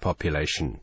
population.